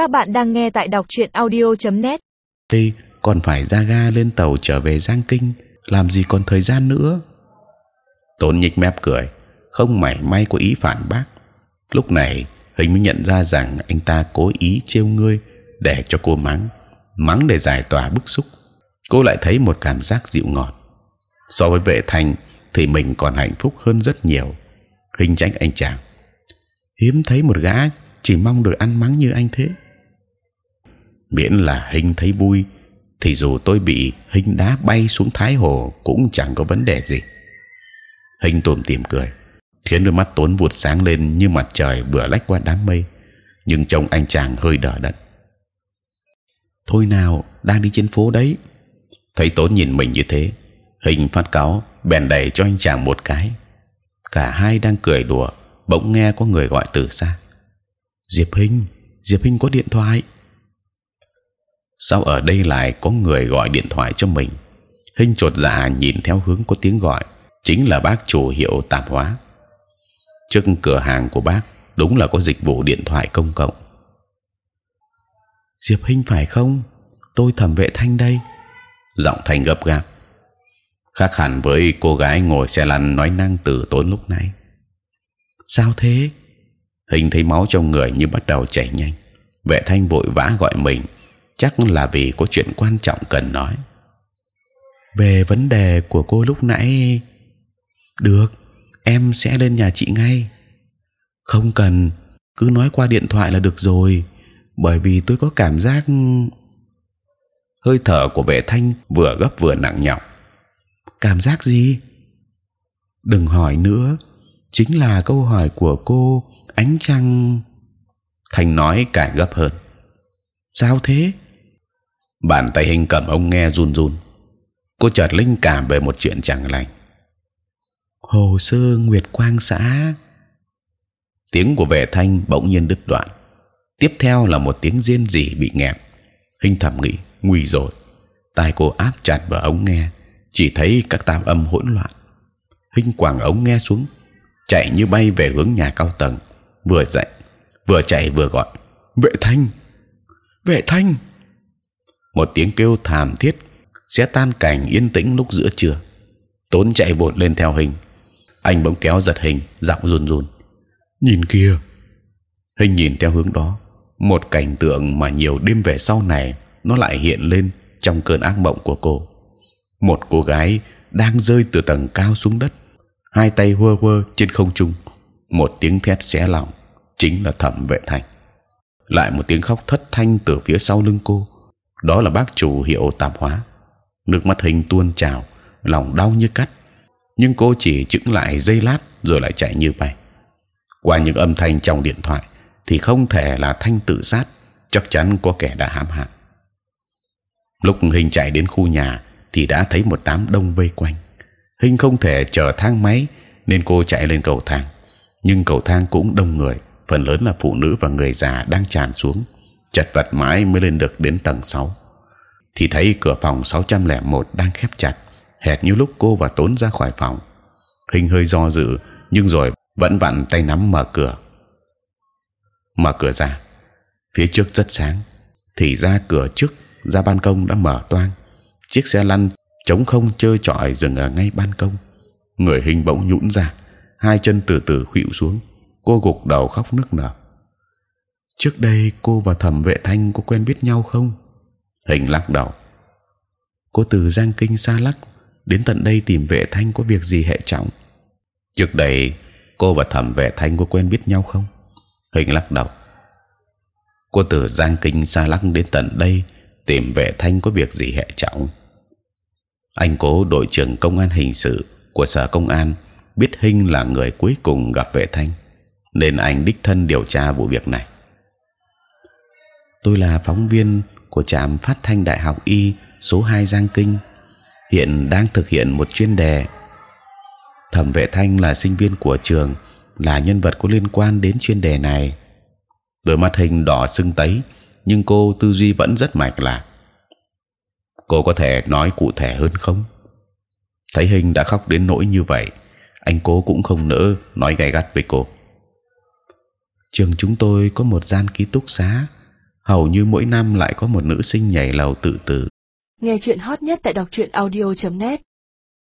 Các bạn đang nghe tại đọc truyện audio.net. Đây còn phải ra ga lên tàu trở về Giang Kinh, làm gì còn thời gian nữa? Tốn nhích mép cười, không mảy may có ý phản bác. Lúc này hình mới nhận ra rằng anh ta cố ý trêu ngươi để cho cô mắng, mắng để giải tỏa bức xúc. Cô lại thấy một cảm giác dịu ngọt. So với vệ thành thì mình còn hạnh phúc hơn rất nhiều. Hình tránh anh chàng hiếm thấy một gã chỉ mong được ăn mắng như anh thế. Miễn là hình thấy vui, thì dù tôi bị hình đá bay xuống thái hồ cũng chẳng có vấn đề gì. Hình tủm tỉm cười, khiến đôi mắt tốn vụt sáng lên như mặt trời vừa lách qua đám mây. Nhưng trông anh chàng hơi đờ đẫn. Thôi nào, đang đi trên phố đấy. Thấy tốn nhìn mình như thế, hình phát cáo bèn đẩy cho anh chàng một cái. Cả hai đang cười đùa, bỗng nghe có người gọi từ xa. Diệp hình, Diệp hình có điện thoại. Sao ở đây lại có người gọi điện thoại cho mình? Hinh chột dạ nhìn theo hướng có tiếng gọi, chính là bác chủ hiệu tạp hóa. Trước cửa hàng của bác đúng là có dịch vụ điện thoại công cộng. Diệp Hinh phải không? Tôi thẩm vệ thanh đây. Giọng thanh gấp gáp, khác hẳn với cô gái ngồi xe lăn nói năng từ tốn lúc nãy. Sao thế? Hình thấy máu trong người như bắt đầu chảy nhanh. Vệ thanh vội vã gọi mình, chắc là vì có chuyện quan trọng cần nói. Về vấn đề của cô lúc nãy, được, em sẽ lên nhà chị ngay. Không cần, cứ nói qua điện thoại là được rồi. Bởi vì tôi có cảm giác hơi thở của vệ thanh vừa gấp vừa nặng nhọc. Cảm giác gì? Đừng hỏi nữa, chính là câu hỏi của cô ánh trăng. Thành nói càng gấp hơn. Sao thế? Bàn tay hình cầm ông nghe run run. Cô chợt linh cảm về một chuyện chẳng lành. Hồ sơ Nguyệt Quang xã. Tiếng của vệ thanh bỗng nhiên đứt đoạn. Tiếp theo là một tiếng riêng rỉ bị nghẹn. Hình thầm nghĩ nguy rồi. Tai cô áp chặt vào ống nghe, chỉ thấy các tạp âm hỗn loạn. Hình quàng ống nghe xuống, chạy như bay về hướng nhà cao tầng. Vừa dậy, vừa chạy vừa gọi vệ thanh, vệ thanh. Một tiếng kêu thảm thiết sẽ tan cảnh yên tĩnh lúc giữa trưa. Tốn chạy vội lên theo hình. Anh bỗng kéo giật hình, giọng run run. Nhìn kia. Hình nhìn theo hướng đó, một cảnh tượng mà nhiều đêm về sau này nó lại hiện lên trong cơn ác mộng của cô. Một cô gái đang rơi từ tầng cao xuống đất, hai tay hơ hơ trên không trung, một tiếng thét xé lòng, chính là thẩm vệ thành. Lại một tiếng khóc thất thanh từ phía sau lưng cô, đó là bác chủ hiệu tạp hóa. Nước mắt hình tuôn trào, lòng đau như cắt, nhưng cô chỉ chững lại giây lát rồi lại chạy như bay. Qua những âm thanh trong điện thoại thì không thể là thanh tự sát, chắc chắn có kẻ đã hãm hại. Lúc hình chạy đến khu nhà thì đã thấy một đám đông vây quanh. Hình không thể chờ thang máy nên cô chạy lên cầu thang. Nhưng cầu thang cũng đông người phần lớn là phụ nữ và người già đang tràn xuống chật vật mãi mới lên được đến tầng 6 thì thấy cửa phòng 601 đang khép chặt, hệt như lúc cô và tốn ra khỏi phòng. Hình hơi do dự, nhưng rồi vẫn vặn tay nắm mở cửa. Mở cửa ra. Phía trước rất sáng. Thì ra cửa trước, ra ban công đã mở toang. Chiếc xe lăn trống không chơi chọi dừng ở ngay ban công. Người hình bỗng nhũn ra, hai chân từ từ khuỵu xuống. Cô gục đầu khóc nức nở trước đây cô và thẩm vệ thanh có quen biết nhau không? Hình lắc đầu. Cô từ giang kinh xa lắc, đến tận đây tìm vệ thanh có việc gì hệ trọng. Trước đây, cô và thẩm vệ thanh có quen biết nhau không? Hình lắc đầu. Cô từ giang kinh xa lắc đến tận đây tìm vệ thanh có việc gì hệ trọng. Anh cố đội trưởng công an hình sự của sở công an biết hinh là người cuối cùng gặp vệ thanh, nên anh đích thân điều tra vụ việc này tôi là phóng viên của trạm phát thanh đại học y số 2 giang kinh hiện đang thực hiện một chuyên đề thẩm vệ thanh là sinh viên của trường là nhân vật có liên quan đến chuyên đề này đôi mắt hình đỏ sưng tấy nhưng cô tư duy vẫn rất mạch lạc. Cô có thể nói cụ thể hơn không? Thấy hình đã khóc đến nỗi như vậy, anh cố cũng không nỡ nói gay gắt với cô. Trường chúng tôi có một gian ký túc xá, hầu như mỗi năm lại có một nữ sinh nhảy lầu tự tử. Nghe chuyện hot nhất tại đọc truyện audio.net